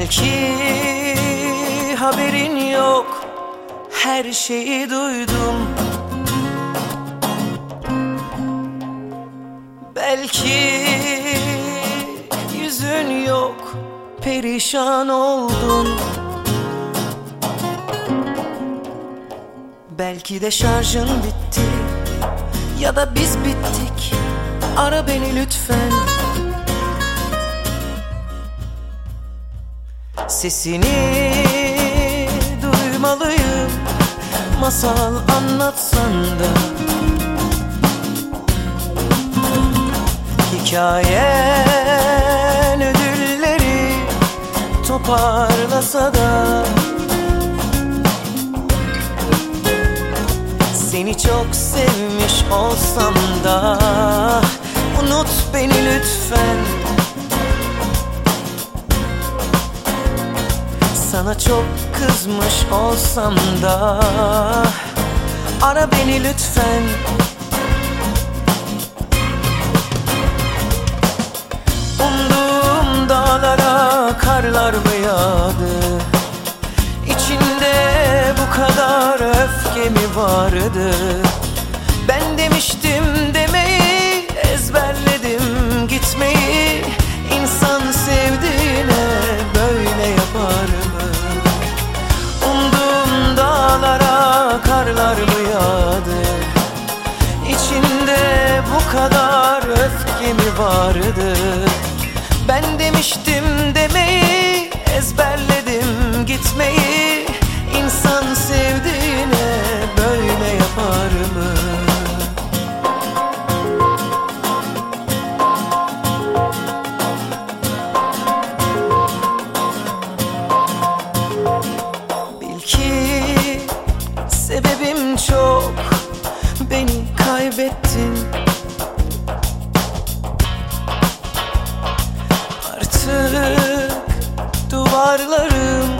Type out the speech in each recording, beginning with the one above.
Belki haberin yok Her şeyi duydum. Belki yüzün yok Perişan oldun Belki de şarjın bitti Ya da biz bittik. Ara beni lütfen Sesini duymalıyım. Masal anlatsan da. Hikayen ödülleri toparlasa da. Seni çok sevmiş olsam da. Unut beni lütfen Sana çok kızmış olsam da Ara beni lütfen. Umduğum dağlara karlar mı yağdı. İçinde bu kadar öfke mi vardı kadar öfke mi vardı. Ben demiştim demeyi ezberledim gitmeyi. İnsan duvarlarım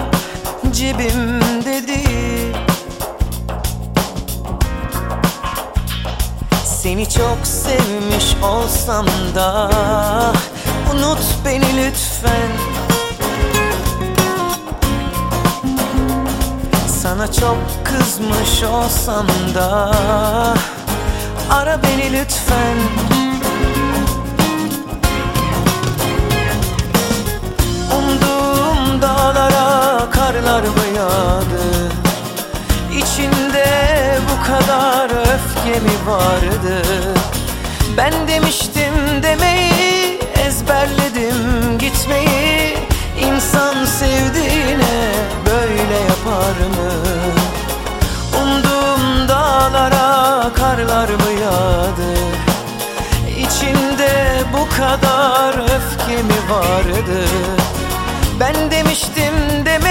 cebimde değil. Seni çok sevmiş olsam da Unut beni lütfen. Sana çok kızmış olsam da Ara beni lütfen İçinde bu kadar öfke mi vardı? Ben demiştim demeyi ezberledim gitmeyi. İnsan sevdiğine böyle yapar mı? Umduğum dağlara karlar mı yağdı? İçinde bu kadar öfke mi vardı? Ben demiştim demeyi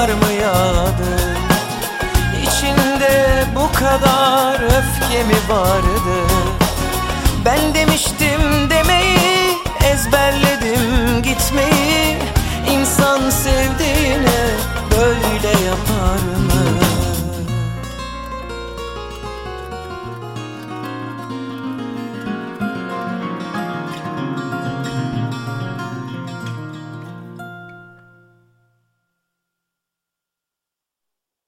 karlar mı yağdı? İçinde bu kadar öfke mi vardı? Ben demiştim demeyi ezberledim